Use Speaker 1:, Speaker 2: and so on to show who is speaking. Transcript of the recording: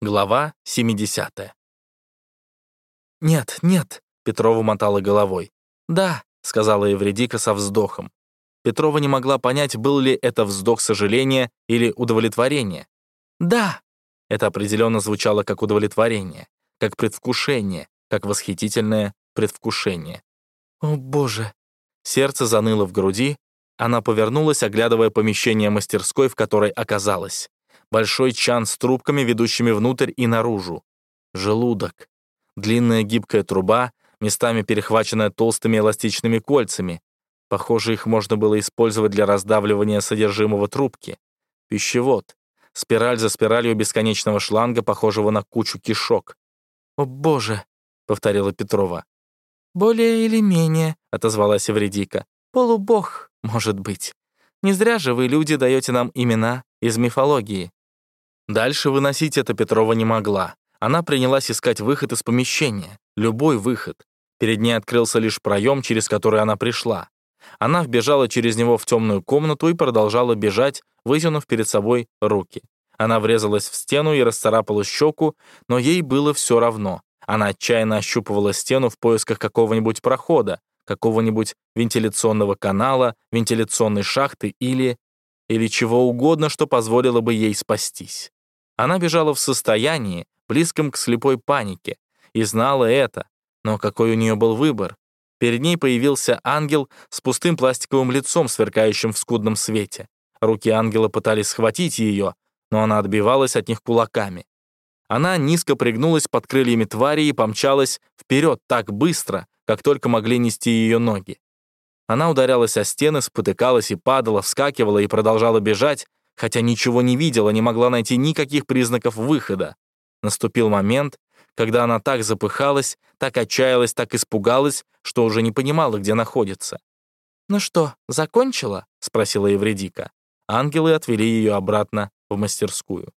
Speaker 1: Глава 70. «Нет, нет», — Петрова мотала головой. «Да», — сказала Евредика со вздохом. Петрова не могла понять, был ли это вздох сожаления или удовлетворения. «Да», — это определенно звучало как удовлетворение, как предвкушение, как восхитительное предвкушение. «О, Боже!» Сердце заныло в груди, она повернулась, оглядывая помещение мастерской, в которой оказалась большой чан с трубками, ведущими внутрь и наружу. Желудок. Длинная гибкая труба, местами перехваченная толстыми эластичными кольцами. Похоже, их можно было использовать для раздавливания содержимого трубки. Пищевод. Спираль за спиралью бесконечного шланга, похожего на кучу кишок. «О, боже!» — повторила Петрова. «Более или менее», — отозвалась Эвредика. «Полубог, может быть. Не зря же вы, люди, даете нам имена из мифологии». Дальше выносить это Петрова не могла. Она принялась искать выход из помещения. Любой выход. Перед ней открылся лишь проем, через который она пришла. Она вбежала через него в темную комнату и продолжала бежать, вытянув перед собой руки. Она врезалась в стену и расцарапала щеку, но ей было все равно. Она отчаянно ощупывала стену в поисках какого-нибудь прохода, какого-нибудь вентиляционного канала, вентиляционной шахты или... или чего угодно, что позволило бы ей спастись. Она бежала в состоянии, близком к слепой панике, и знала это. Но какой у нее был выбор? Перед ней появился ангел с пустым пластиковым лицом, сверкающим в скудном свете. Руки ангела пытались схватить ее, но она отбивалась от них кулаками. Она низко пригнулась под крыльями твари и помчалась вперед так быстро, как только могли нести ее ноги. Она ударялась о стены, спотыкалась и падала, вскакивала и продолжала бежать, хотя ничего не видела, не могла найти никаких признаков выхода. Наступил момент, когда она так запыхалась, так отчаялась, так испугалась, что уже не понимала, где находится. «Ну что, закончила?» — спросила Евредика. Ангелы отвели ее обратно в мастерскую.